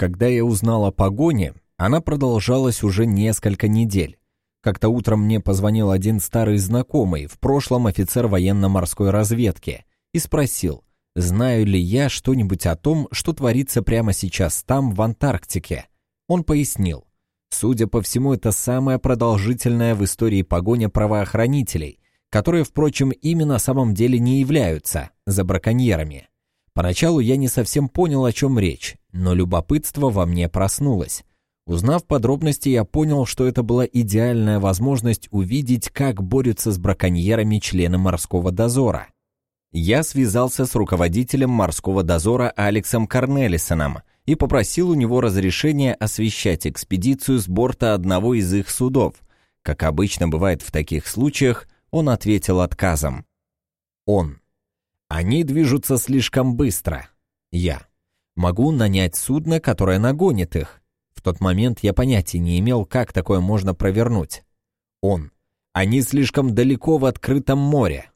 Когда я узнал о погоне, она продолжалась уже несколько недель. Как-то утром мне позвонил один старый знакомый, в прошлом офицер военно-морской разведки, и спросил, знаю ли я что-нибудь о том, что творится прямо сейчас там, в Антарктике. Он пояснил, судя по всему, это самая продолжительная в истории погоня правоохранителей, которые, впрочем, ими на самом деле не являются, за браконьерами. Поначалу я не совсем понял, о чем речь, но любопытство во мне проснулось. Узнав подробности, я понял, что это была идеальная возможность увидеть, как борются с браконьерами члены морского дозора. Я связался с руководителем морского дозора Алексом Корнелисоном и попросил у него разрешения освещать экспедицию с борта одного из их судов. Как обычно бывает в таких случаях, он ответил отказом. Он. Они движутся слишком быстро. Я. Могу нанять судно, которое нагонит их. В тот момент я понятия не имел, как такое можно провернуть. Он. Они слишком далеко в открытом море.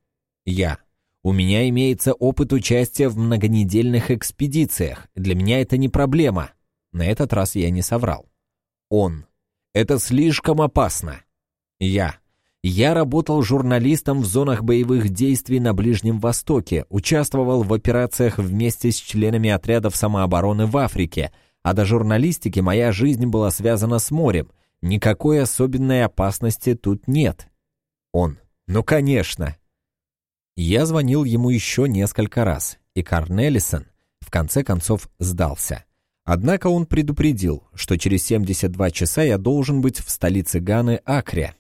Я. У меня имеется опыт участия в многонедельных экспедициях. Для меня это не проблема. На этот раз я не соврал. Он. Это слишком опасно. Я. Я работал журналистом в зонах боевых действий на Ближнем Востоке, участвовал в операциях вместе с членами отрядов самообороны в Африке, а до журналистики моя жизнь была связана с морем. Никакой особенной опасности тут нет. Он. Ну, конечно. Я звонил ему еще несколько раз, и Карнелисон в конце концов сдался. Однако он предупредил, что через 72 часа я должен быть в столице Ганы Акре,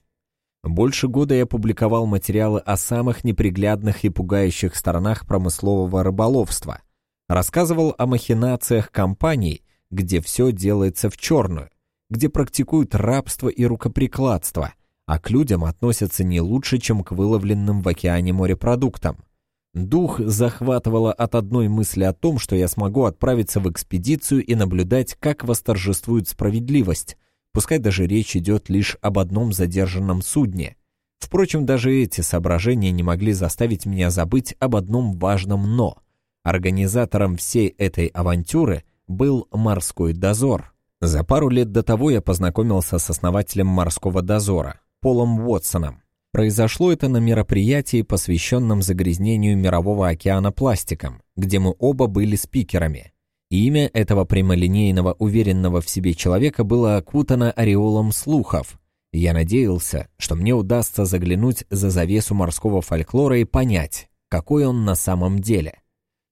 больше года я публиковал материалы о самых неприглядных и пугающих сторонах промыслового рыболовства. Рассказывал о махинациях компаний, где все делается в черную, где практикуют рабство и рукоприкладство, а к людям относятся не лучше, чем к выловленным в океане морепродуктам. Дух захватывало от одной мысли о том, что я смогу отправиться в экспедицию и наблюдать, как восторжествует справедливость, пускай даже речь идет лишь об одном задержанном судне. Впрочем, даже эти соображения не могли заставить меня забыть об одном важном «но». Организатором всей этой авантюры был морской дозор. За пару лет до того я познакомился с основателем морского дозора, Полом Уотсоном. Произошло это на мероприятии, посвященном загрязнению Мирового океана пластиком, где мы оба были спикерами. Имя этого прямолинейного, уверенного в себе человека было окутано ореолом слухов. Я надеялся, что мне удастся заглянуть за завесу морского фольклора и понять, какой он на самом деле.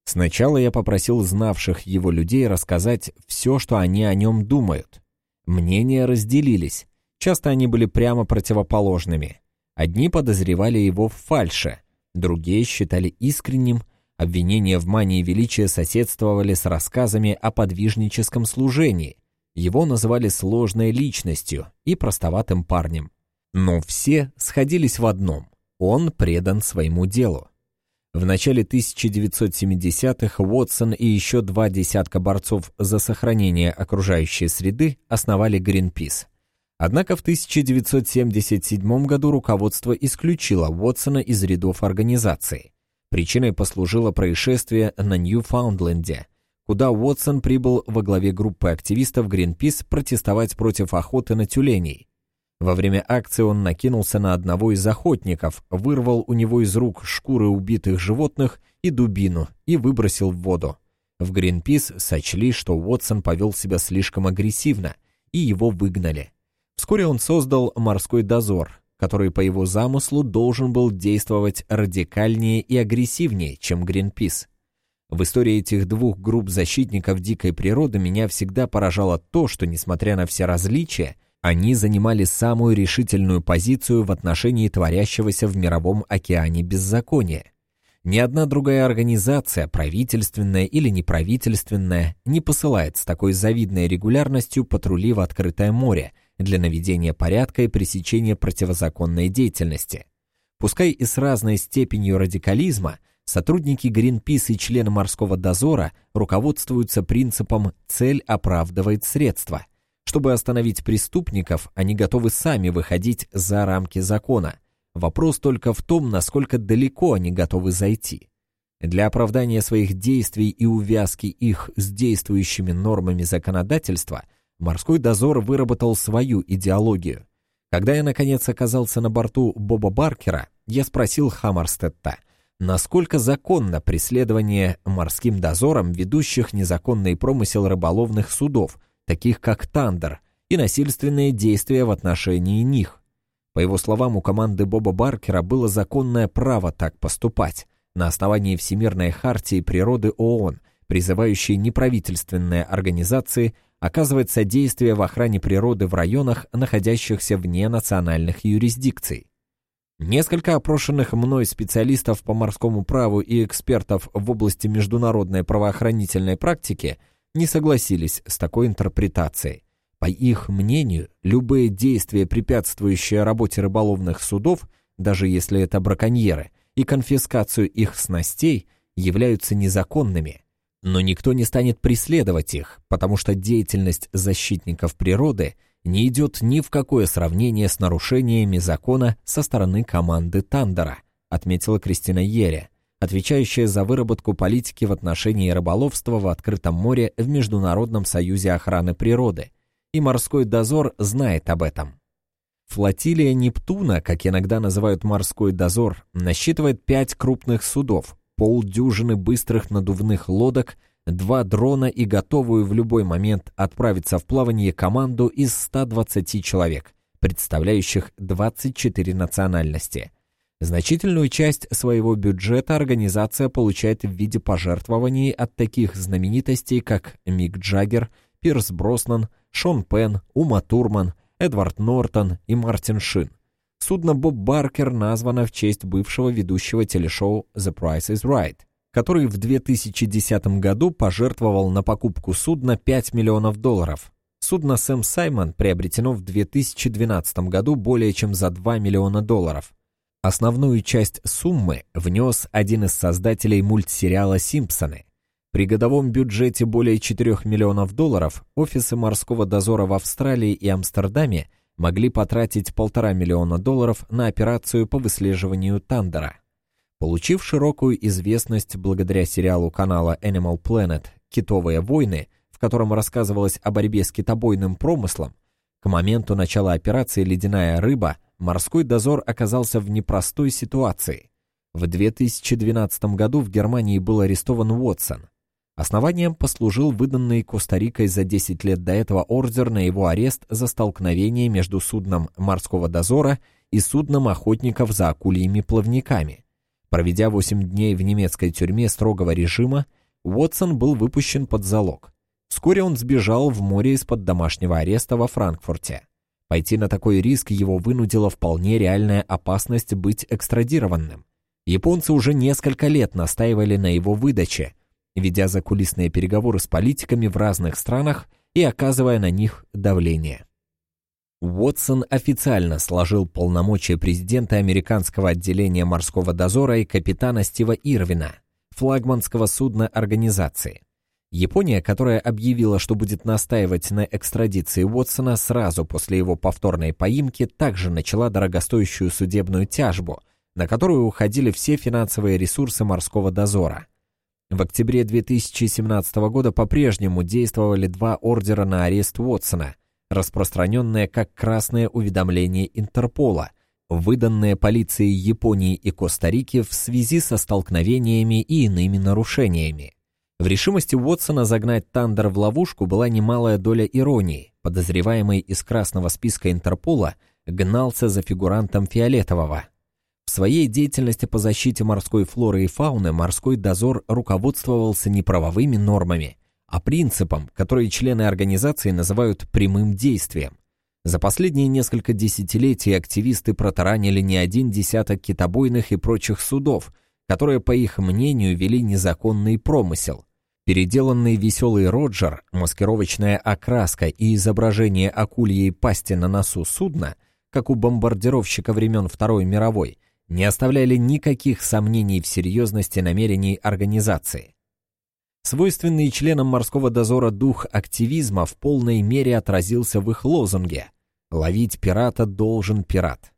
Сначала я попросил знавших его людей рассказать все, что они о нем думают. Мнения разделились. Часто они были прямо противоположными. Одни подозревали его в фальше, другие считали искренним, Обвинения в мании величия соседствовали с рассказами о подвижническом служении. Его называли сложной личностью и простоватым парнем. Но все сходились в одном – он предан своему делу. В начале 1970-х Уотсон и еще два десятка борцов за сохранение окружающей среды основали Greenpeace. Однако в 1977 году руководство исключило Уотсона из рядов организации. Причиной послужило происшествие на Ньюфаундленде, куда Уотсон прибыл во главе группы активистов Greenpeace протестовать против охоты на тюленей. Во время акции он накинулся на одного из охотников, вырвал у него из рук шкуры убитых животных и дубину и выбросил в воду. В Greenpeace сочли, что Уотсон повел себя слишком агрессивно, и его выгнали. Вскоре он создал морской дозор, который по его замыслу должен был действовать радикальнее и агрессивнее, чем Гринпис. В истории этих двух групп защитников дикой природы меня всегда поражало то, что, несмотря на все различия, они занимали самую решительную позицию в отношении творящегося в мировом океане беззакония. Ни одна другая организация, правительственная или неправительственная, не посылает с такой завидной регулярностью патрули в открытое море, для наведения порядка и пресечения противозаконной деятельности. Пускай и с разной степенью радикализма, сотрудники Гринпис и члены морского дозора руководствуются принципом «цель оправдывает средства». Чтобы остановить преступников, они готовы сами выходить за рамки закона. Вопрос только в том, насколько далеко они готовы зайти. Для оправдания своих действий и увязки их с действующими нормами законодательства морской дозор выработал свою идеологию. Когда я, наконец, оказался на борту Боба Баркера, я спросил Хаммерстетта, насколько законно преследование морским дозором ведущих незаконный промысел рыболовных судов, таких как Тандер, и насильственные действия в отношении них. По его словам, у команды Боба Баркера было законное право так поступать на основании Всемирной хартии природы ООН, призывающей неправительственные организации оказывать содействие в охране природы в районах, находящихся вне национальных юрисдикций. Несколько опрошенных мной специалистов по морскому праву и экспертов в области международной правоохранительной практики не согласились с такой интерпретацией. По их мнению, любые действия, препятствующие работе рыболовных судов, даже если это браконьеры, и конфискацию их снастей, являются незаконными. Но никто не станет преследовать их, потому что деятельность защитников природы не идет ни в какое сравнение с нарушениями закона со стороны команды Тандера, отметила Кристина Ере, отвечающая за выработку политики в отношении рыболовства в открытом море в Международном союзе охраны природы – и морской дозор знает об этом. Флотилия Нептуна, как иногда называют морской дозор, насчитывает пять крупных судов, полдюжины быстрых надувных лодок, два дрона и готовую в любой момент отправиться в плавание команду из 120 человек, представляющих 24 национальности. Значительную часть своего бюджета организация получает в виде пожертвований от таких знаменитостей, как Мик Джаггер, Пирс Броснан, Шон Пен, Ума Турман, Эдвард Нортон и Мартин Шин. Судно «Боб Баркер» названо в честь бывшего ведущего телешоу «The Price is Right», который в 2010 году пожертвовал на покупку судна 5 миллионов долларов. Судно «Сэм Саймон» приобретено в 2012 году более чем за 2 миллиона долларов. Основную часть суммы внес один из создателей мультсериала «Симпсоны», при годовом бюджете более 4 миллионов долларов офисы морского дозора в Австралии и Амстердаме могли потратить полтора миллиона долларов на операцию по выслеживанию Тандера. Получив широкую известность благодаря сериалу канала Animal Planet «Китовые войны», в котором рассказывалось о борьбе с китобойным промыслом, к моменту начала операции «Ледяная рыба» морской дозор оказался в непростой ситуации. В 2012 году в Германии был арестован Уотсон, Основанием послужил выданный Коста-Рикой за 10 лет до этого ордер на его арест за столкновение между судном морского дозора и судном охотников за акульями плавниками. Проведя 8 дней в немецкой тюрьме строгого режима, Уотсон был выпущен под залог. Вскоре он сбежал в море из-под домашнего ареста во Франкфурте. Пойти на такой риск его вынудила вполне реальная опасность быть экстрадированным. Японцы уже несколько лет настаивали на его выдаче – ведя закулисные переговоры с политиками в разных странах и оказывая на них давление. Уотсон официально сложил полномочия президента американского отделения морского дозора и капитана Стива Ирвина, флагманского судна организации. Япония, которая объявила, что будет настаивать на экстрадиции Уотсона сразу после его повторной поимки, также начала дорогостоящую судебную тяжбу, на которую уходили все финансовые ресурсы морского дозора – в октябре 2017 года по-прежнему действовали два ордера на арест Уотсона, распространенные как красное уведомление Интерпола, выданные полицией Японии и Коста-Рики в связи со столкновениями и иными нарушениями. В решимости Уотсона загнать Тандер в ловушку была немалая доля иронии. Подозреваемый из красного списка Интерпола гнался за фигурантом Фиолетового – в своей деятельности по защите морской флоры и фауны морской дозор руководствовался не правовыми нормами, а принципом, который члены организации называют прямым действием. За последние несколько десятилетий активисты протаранили не один десяток китобойных и прочих судов, которые, по их мнению, вели незаконный промысел. Переделанный веселый Роджер, маскировочная окраска и изображение акульей пасти на носу судна, как у бомбардировщика времен Второй мировой – не оставляли никаких сомнений в серьезности намерений организации. Свойственный членам морского дозора дух активизма в полной мере отразился в их лозунге «Ловить пирата должен пират».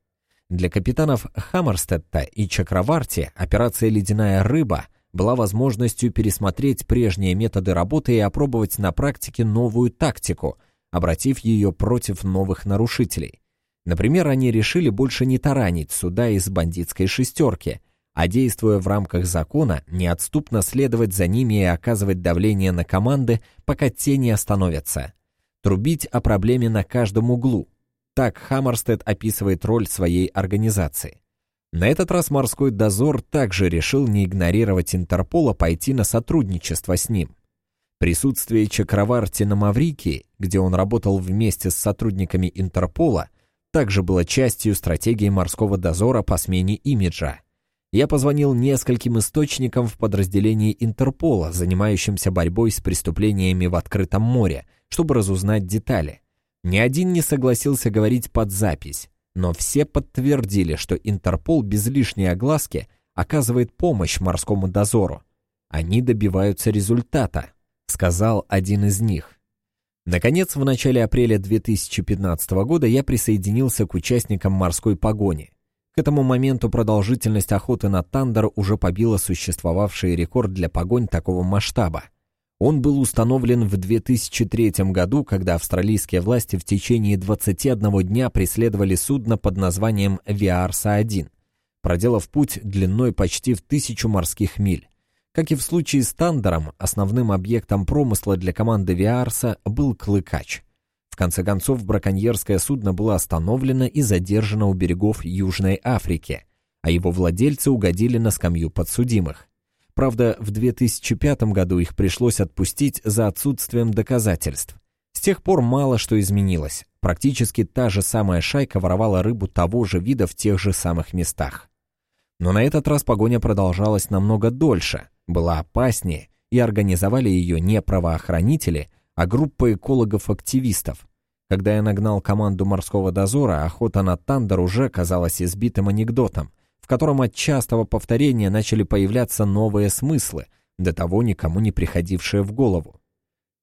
Для капитанов Хаммерстетта и Чакраварти операция «Ледяная рыба» была возможностью пересмотреть прежние методы работы и опробовать на практике новую тактику, обратив ее против новых нарушителей. Например, они решили больше не таранить суда из бандитской шестерки, а действуя в рамках закона, неотступно следовать за ними и оказывать давление на команды, пока те не остановятся. Трубить о проблеме на каждом углу. Так Хаммерстед описывает роль своей организации. На этот раз морской дозор также решил не игнорировать Интерпола, пойти на сотрудничество с ним. Присутствие Чакраварти на Маврикии, где он работал вместе с сотрудниками Интерпола, также было частью стратегии морского дозора по смене имиджа. Я позвонил нескольким источникам в подразделении Интерпола, занимающимся борьбой с преступлениями в открытом море, чтобы разузнать детали. Ни один не согласился говорить под запись, но все подтвердили, что Интерпол без лишней огласки оказывает помощь морскому дозору. Они добиваются результата, сказал один из них. Наконец, в начале апреля 2015 года я присоединился к участникам морской погони. К этому моменту продолжительность охоты на Тандер уже побила существовавший рекорд для погонь такого масштаба. Он был установлен в 2003 году, когда австралийские власти в течение 21 дня преследовали судно под названием «Виарса-1», проделав путь длиной почти в тысячу морских миль. Как и в случае с Тандером, основным объектом промысла для команды Виарса был Клыкач. В конце концов, браконьерское судно было остановлено и задержано у берегов Южной Африки, а его владельцы угодили на скамью подсудимых. Правда, в 2005 году их пришлось отпустить за отсутствием доказательств. С тех пор мало что изменилось. Практически та же самая шайка воровала рыбу того же вида в тех же самых местах. Но на этот раз погоня продолжалась намного дольше, была опаснее, и организовали ее не правоохранители, а группа экологов-активистов. Когда я нагнал команду морского дозора, охота на Тандер уже казалась избитым анекдотом — в котором от частого повторения начали появляться новые смыслы, до того никому не приходившие в голову.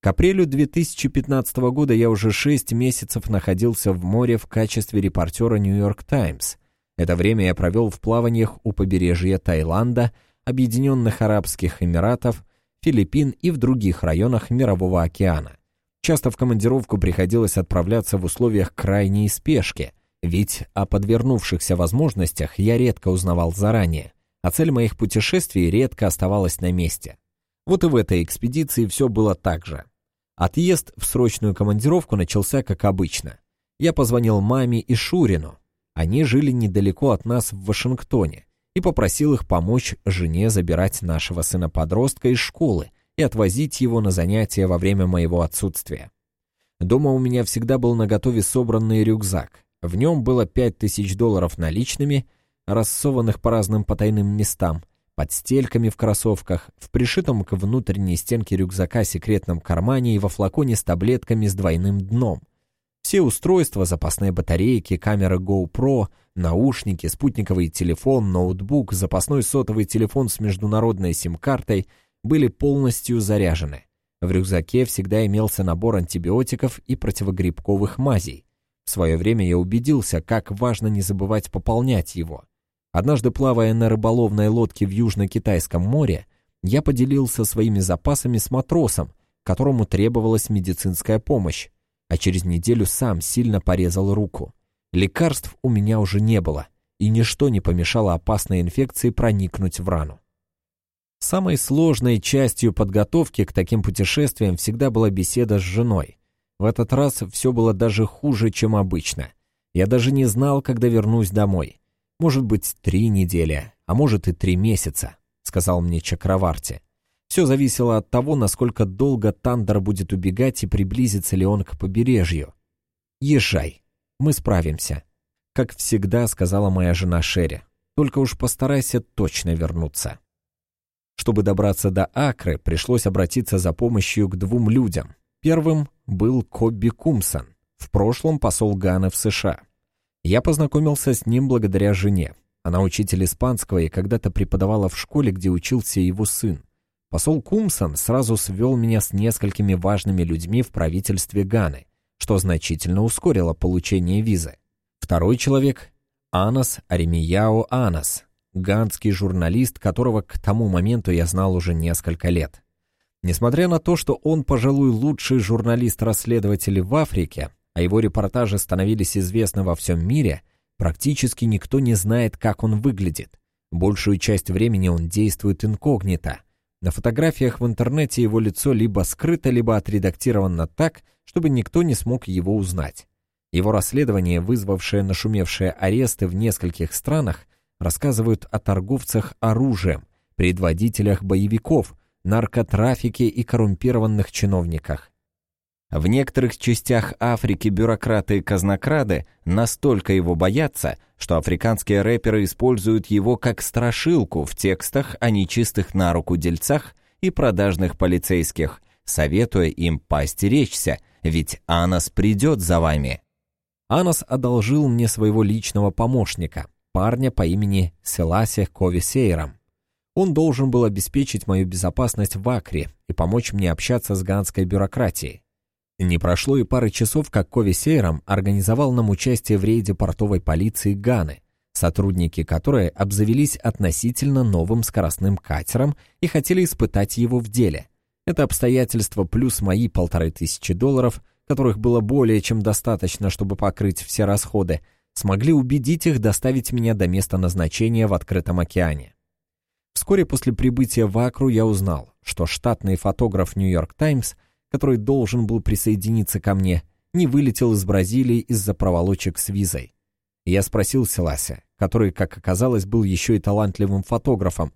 К апрелю 2015 года я уже шесть месяцев находился в море в качестве репортера «Нью-Йорк Таймс». Это время я провел в плаваниях у побережья Таиланда, Объединенных Арабских Эмиратов, Филиппин и в других районах Мирового океана. Часто в командировку приходилось отправляться в условиях крайней спешки – ведь о подвернувшихся возможностях я редко узнавал заранее, а цель моих путешествий редко оставалась на месте. Вот и в этой экспедиции все было так же. Отъезд в срочную командировку начался как обычно. Я позвонил маме и Шурину. Они жили недалеко от нас в Вашингтоне и попросил их помочь жене забирать нашего сына-подростка из школы и отвозить его на занятия во время моего отсутствия. Дома у меня всегда был наготове собранный рюкзак, в нем было пять тысяч долларов наличными, рассованных по разным потайным местам, под стельками в кроссовках, в пришитом к внутренней стенке рюкзака секретном кармане и во флаконе с таблетками с двойным дном. Все устройства, запасные батарейки, камера GoPro, наушники, спутниковый телефон, ноутбук, запасной сотовый телефон с международной сим-картой были полностью заряжены. В рюкзаке всегда имелся набор антибиотиков и противогрибковых мазей. В свое время я убедился, как важно не забывать пополнять его. Однажды, плавая на рыболовной лодке в Южно-Китайском море, я поделился своими запасами с матросом, которому требовалась медицинская помощь, а через неделю сам сильно порезал руку. Лекарств у меня уже не было, и ничто не помешало опасной инфекции проникнуть в рану. Самой сложной частью подготовки к таким путешествиям всегда была беседа с женой. В этот раз все было даже хуже, чем обычно. Я даже не знал, когда вернусь домой. Может быть, три недели, а может и три месяца, сказал мне Чакраварти. Все зависело от того, насколько долго Тандер будет убегать и приблизится ли он к побережью. «Езжай, мы справимся», — как всегда сказала моя жена Шерри. «Только уж постарайся точно вернуться». Чтобы добраться до Акры, пришлось обратиться за помощью к двум людям. Первым был Кобби Кумсон, в прошлом посол Ганы в США. Я познакомился с ним благодаря жене. Она учитель испанского и когда-то преподавала в школе, где учился его сын. Посол Кумсон сразу свел меня с несколькими важными людьми в правительстве Ганы, что значительно ускорило получение визы. Второй человек — Анас Аремияо Анас, ганский журналист, которого к тому моменту я знал уже несколько лет. Несмотря на то, что он, пожалуй, лучший журналист-расследователь в Африке, а его репортажи становились известны во всем мире, практически никто не знает, как он выглядит. Большую часть времени он действует инкогнито. На фотографиях в интернете его лицо либо скрыто, либо отредактировано так, чтобы никто не смог его узнать. Его расследование, вызвавшее нашумевшие аресты в нескольких странах, рассказывают о торговцах оружием, предводителях боевиков, наркотрафике и коррумпированных чиновниках. В некоторых частях Африки бюрократы и казнокрады настолько его боятся, что африканские рэперы используют его как страшилку в текстах о нечистых на руку дельцах и продажных полицейских, советуя им поостеречься, ведь Анас придет за вами. Анас одолжил мне своего личного помощника, парня по имени Селасе Ковисейром. Он должен был обеспечить мою безопасность в Акре и помочь мне общаться с ганской бюрократией. Не прошло и пары часов, как Кови Сейром организовал нам участие в рейде портовой полиции Ганы, сотрудники которой обзавелись относительно новым скоростным катером и хотели испытать его в деле. Это обстоятельство плюс мои полторы тысячи долларов, которых было более чем достаточно, чтобы покрыть все расходы, смогли убедить их доставить меня до места назначения в открытом океане. Вскоре после прибытия в Акру я узнал, что штатный фотограф «Нью-Йорк Таймс» который должен был присоединиться ко мне, не вылетел из Бразилии из-за проволочек с визой. Я спросил Селася, который, как оказалось, был еще и талантливым фотографом,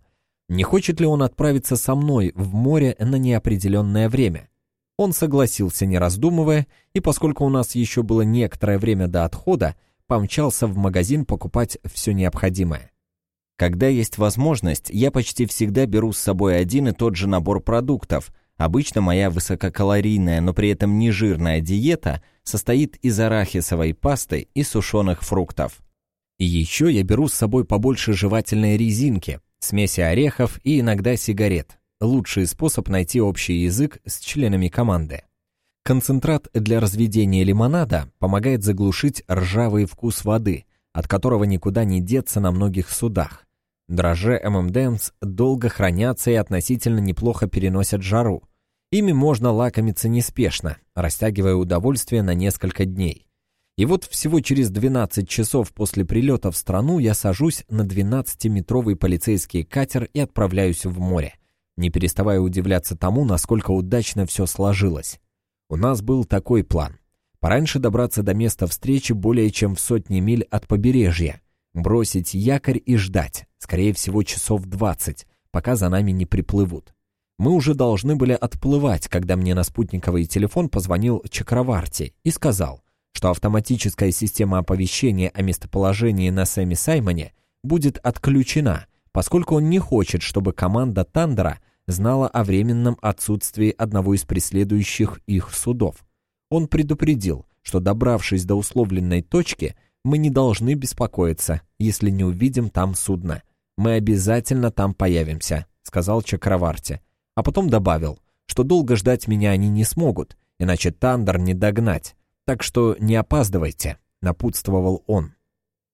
не хочет ли он отправиться со мной в море на неопределенное время. Он согласился, не раздумывая, и поскольку у нас еще было некоторое время до отхода, помчался в магазин покупать все необходимое. Когда есть возможность, я почти всегда беру с собой один и тот же набор продуктов – Обычно моя высококалорийная, но при этом не жирная диета состоит из арахисовой пасты и сушеных фруктов. И еще я беру с собой побольше жевательной резинки, смеси орехов и иногда сигарет. Лучший способ найти общий язык с членами команды. Концентрат для разведения лимонада помогает заглушить ржавый вкус воды, от которого никуда не деться на многих судах. Дрожжи ММДМС долго хранятся и относительно неплохо переносят жару. Ими можно лакомиться неспешно, растягивая удовольствие на несколько дней. И вот всего через 12 часов после прилета в страну я сажусь на 12-метровый полицейский катер и отправляюсь в море, не переставая удивляться тому, насколько удачно все сложилось. У нас был такой план. Пораньше добраться до места встречи более чем в сотни миль от побережья, бросить якорь и ждать, скорее всего, часов двадцать, пока за нами не приплывут. Мы уже должны были отплывать, когда мне на спутниковый телефон позвонил Чакраварти и сказал, что автоматическая система оповещения о местоположении на Сэме Саймоне будет отключена, поскольку он не хочет, чтобы команда Тандера знала о временном отсутствии одного из преследующих их судов. Он предупредил, что добравшись до условленной точки, мы не должны беспокоиться, если не увидим там судно. Мы обязательно там появимся», — сказал Чакраварти. А потом добавил, что долго ждать меня они не смогут, иначе Тандер не догнать. Так что не опаздывайте, напутствовал он.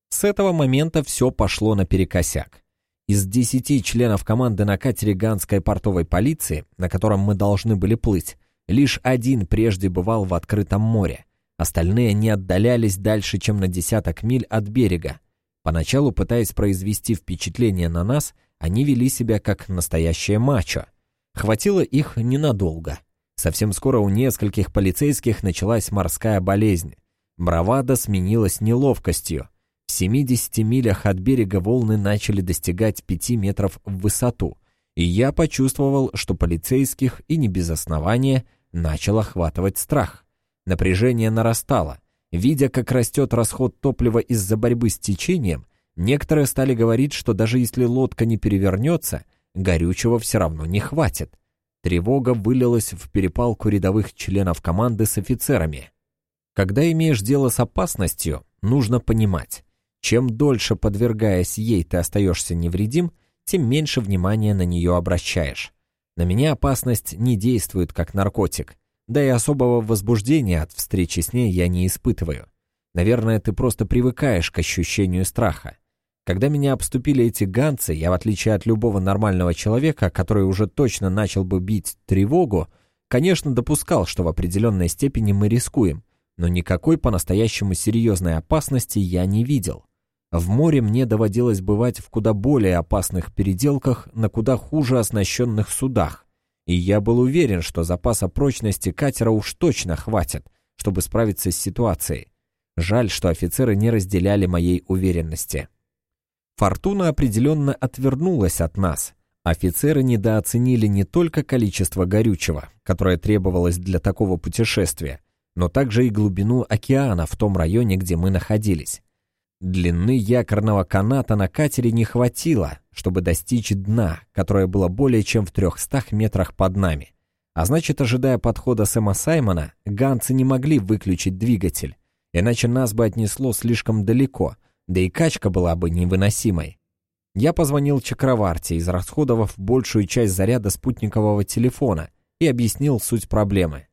С этого момента все пошло наперекосяк. Из десяти членов команды на катере Ганской портовой полиции, на котором мы должны были плыть, лишь один прежде бывал в открытом море. Остальные не отдалялись дальше, чем на десяток миль от берега. Поначалу, пытаясь произвести впечатление на нас, они вели себя как настоящее мачо. Хватило их ненадолго. Совсем скоро у нескольких полицейских началась морская болезнь. Бравада сменилась неловкостью. В 70 милях от берега волны начали достигать 5 метров в высоту, и я почувствовал, что полицейских, и не без основания, начал охватывать страх. Напряжение нарастало. Видя, как растет расход топлива из-за борьбы с течением, некоторые стали говорить, что даже если лодка не перевернется, горючего все равно не хватит. Тревога вылилась в перепалку рядовых членов команды с офицерами. Когда имеешь дело с опасностью, нужно понимать, чем дольше подвергаясь ей ты остаешься невредим, тем меньше внимания на нее обращаешь. На меня опасность не действует как наркотик. Да и особого возбуждения от встречи с ней я не испытываю. Наверное, ты просто привыкаешь к ощущению страха. Когда меня обступили эти ганцы, я, в отличие от любого нормального человека, который уже точно начал бы бить тревогу, конечно, допускал, что в определенной степени мы рискуем, но никакой по-настоящему серьезной опасности я не видел. В море мне доводилось бывать в куда более опасных переделках на куда хуже оснащенных судах, и я был уверен, что запаса прочности катера уж точно хватит, чтобы справиться с ситуацией. Жаль, что офицеры не разделяли моей уверенности. Фортуна определенно отвернулась от нас. Офицеры недооценили не только количество горючего, которое требовалось для такого путешествия, но также и глубину океана в том районе, где мы находились. Длины якорного каната на катере не хватило, чтобы достичь дна, которое было более чем в 300 метрах под нами. А значит, ожидая подхода Сэма Саймона, ганцы не могли выключить двигатель, иначе нас бы отнесло слишком далеко, да и качка была бы невыносимой. Я позвонил Чакраварте, израсходовав большую часть заряда спутникового телефона, и объяснил суть проблемы.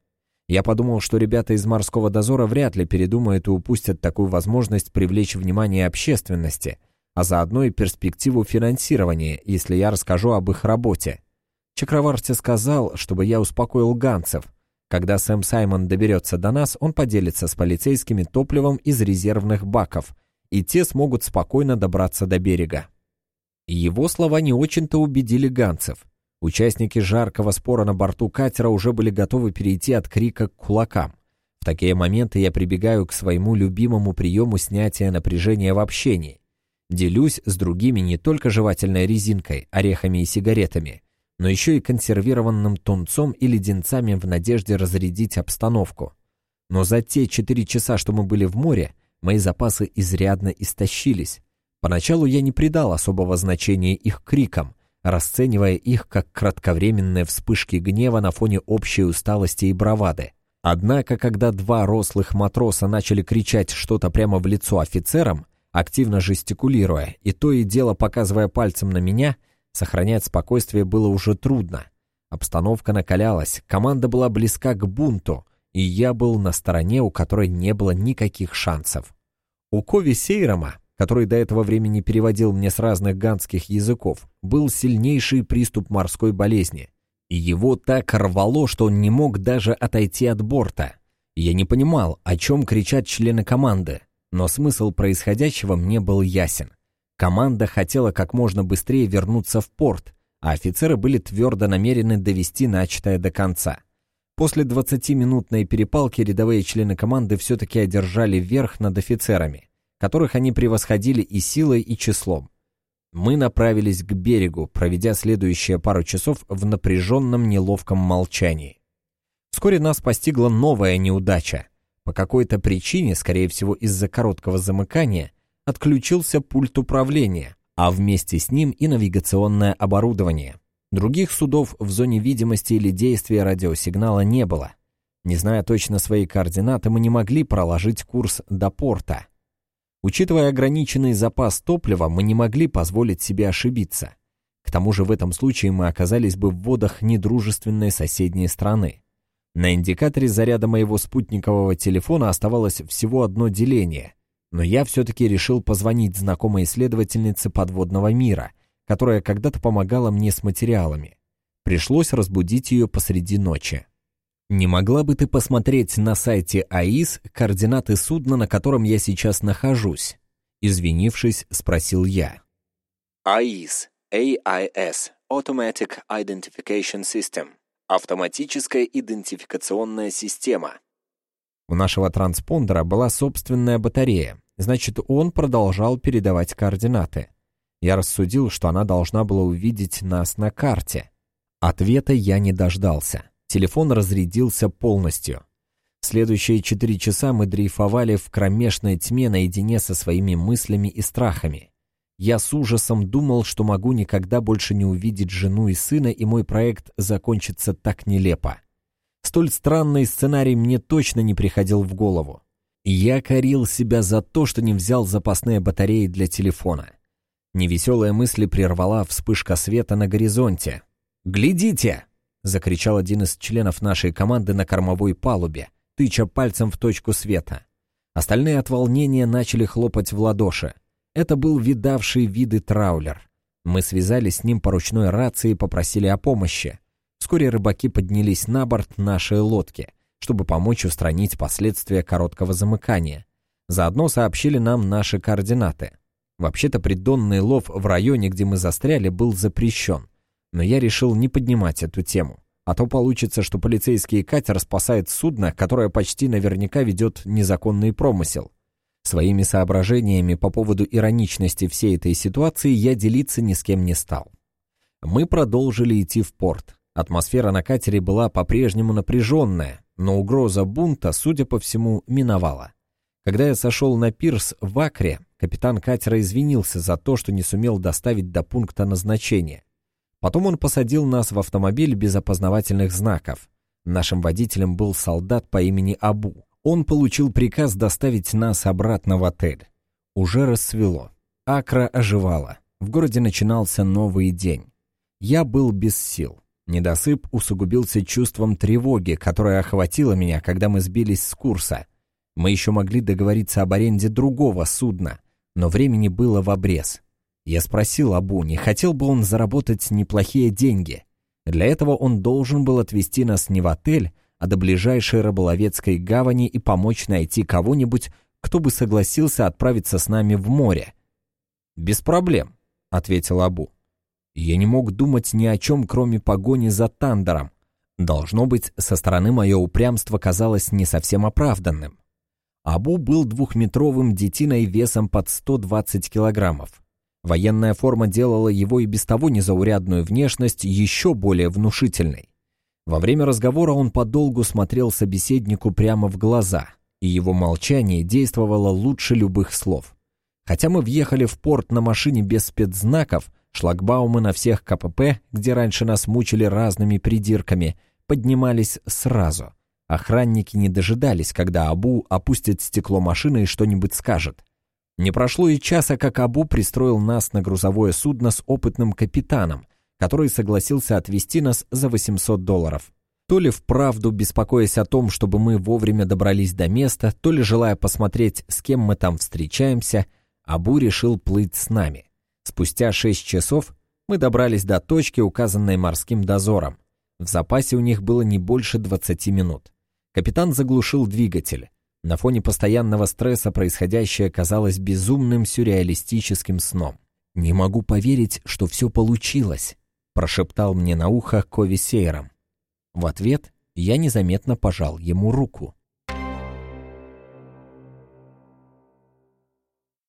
Я подумал, что ребята из морского дозора вряд ли передумают и упустят такую возможность привлечь внимание общественности, а заодно и перспективу финансирования, если я расскажу об их работе. Чакраварти сказал, чтобы я успокоил ганцев. Когда Сэм Саймон доберется до нас, он поделится с полицейскими топливом из резервных баков, и те смогут спокойно добраться до берега. Его слова не очень-то убедили ганцев. Участники жаркого спора на борту катера уже были готовы перейти от крика к кулакам. В такие моменты я прибегаю к своему любимому приему снятия напряжения в общении. Делюсь с другими не только жевательной резинкой, орехами и сигаретами, но еще и консервированным тунцом и леденцами в надежде разрядить обстановку. Но за те четыре часа, что мы были в море, мои запасы изрядно истощились. Поначалу я не придал особого значения их крикам, расценивая их как кратковременные вспышки гнева на фоне общей усталости и бравады. Однако, когда два рослых матроса начали кричать что-то прямо в лицо офицерам, активно жестикулируя и то и дело показывая пальцем на меня, сохранять спокойствие было уже трудно. Обстановка накалялась, команда была близка к бунту, и я был на стороне, у которой не было никаких шансов. У Кови Сейрома который до этого времени переводил мне с разных ганских языков, был сильнейший приступ морской болезни. И его так рвало, что он не мог даже отойти от борта. Я не понимал, о чем кричат члены команды, но смысл происходящего мне был ясен. Команда хотела как можно быстрее вернуться в порт, а офицеры были твердо намерены довести начатое до конца. После 20-минутной перепалки рядовые члены команды все-таки одержали верх над офицерами которых они превосходили и силой, и числом. Мы направились к берегу, проведя следующие пару часов в напряженном неловком молчании. Вскоре нас постигла новая неудача. По какой-то причине, скорее всего из-за короткого замыкания, отключился пульт управления, а вместе с ним и навигационное оборудование. Других судов в зоне видимости или действия радиосигнала не было. Не зная точно свои координаты, мы не могли проложить курс до порта. Учитывая ограниченный запас топлива, мы не могли позволить себе ошибиться. К тому же в этом случае мы оказались бы в водах недружественной соседней страны. На индикаторе заряда моего спутникового телефона оставалось всего одно деление, но я все-таки решил позвонить знакомой исследовательнице подводного мира, которая когда-то помогала мне с материалами. Пришлось разбудить ее посреди ночи. Не могла бы ты посмотреть на сайте АИС координаты судна, на котором я сейчас нахожусь? Извинившись, спросил я. АИС, AIS, Automatic Identification System, автоматическая идентификационная система. У нашего транспондера была собственная батарея, значит, он продолжал передавать координаты. Я рассудил, что она должна была увидеть нас на карте. Ответа я не дождался. Телефон разрядился полностью. Следующие четыре часа мы дрейфовали в кромешной тьме наедине со своими мыслями и страхами. Я с ужасом думал, что могу никогда больше не увидеть жену и сына, и мой проект закончится так нелепо. Столь странный сценарий мне точно не приходил в голову. Я корил себя за то, что не взял запасные батареи для телефона. Невеселая мысль прервала вспышка света на горизонте. «Глядите!» — закричал один из членов нашей команды на кормовой палубе, тыча пальцем в точку света. Остальные от волнения начали хлопать в ладоши. Это был видавший виды траулер. Мы связались с ним по ручной рации и попросили о помощи. Вскоре рыбаки поднялись на борт нашей лодки, чтобы помочь устранить последствия короткого замыкания. Заодно сообщили нам наши координаты. Вообще-то придонный лов в районе, где мы застряли, был запрещен. Но я решил не поднимать эту тему. А то получится, что полицейский катер спасает судно, которое почти наверняка ведет незаконный промысел. Своими соображениями по поводу ироничности всей этой ситуации я делиться ни с кем не стал. Мы продолжили идти в порт. Атмосфера на катере была по-прежнему напряженная, но угроза бунта, судя по всему, миновала. Когда я сошел на пирс в Акре, капитан катера извинился за то, что не сумел доставить до пункта назначения. Потом он посадил нас в автомобиль без опознавательных знаков. Нашим водителем был солдат по имени Абу. Он получил приказ доставить нас обратно в отель. Уже рассвело. Акра оживала. В городе начинался новый день. Я был без сил. Недосып усугубился чувством тревоги, которое охватило меня, когда мы сбились с курса. Мы еще могли договориться об аренде другого судна, но времени было в обрез. Я спросил Абу, не хотел бы он заработать неплохие деньги. Для этого он должен был отвезти нас не в отель, а до ближайшей рыболовецкой гавани и помочь найти кого-нибудь, кто бы согласился отправиться с нами в море. «Без проблем», — ответил Абу. Я не мог думать ни о чем, кроме погони за Тандером. Должно быть, со стороны мое упрямство казалось не совсем оправданным. Абу был двухметровым детиной весом под 120 килограммов. Военная форма делала его и без того незаурядную внешность еще более внушительной. Во время разговора он подолгу смотрел собеседнику прямо в глаза, и его молчание действовало лучше любых слов. Хотя мы въехали в порт на машине без спецзнаков, шлагбаумы на всех КПП, где раньше нас мучили разными придирками, поднимались сразу. Охранники не дожидались, когда Абу опустит стекло машины и что-нибудь скажет. Не прошло и часа, как Абу пристроил нас на грузовое судно с опытным капитаном, который согласился отвезти нас за 800 долларов. То ли вправду беспокоясь о том, чтобы мы вовремя добрались до места, то ли желая посмотреть, с кем мы там встречаемся, Абу решил плыть с нами. Спустя 6 часов мы добрались до точки, указанной морским дозором. В запасе у них было не больше 20 минут. Капитан заглушил двигатель. На фоне постоянного стресса происходящее казалось безумным сюрреалистическим сном. «Не могу поверить, что все получилось», — прошептал мне на ухо Кови Сейром. В ответ я незаметно пожал ему руку.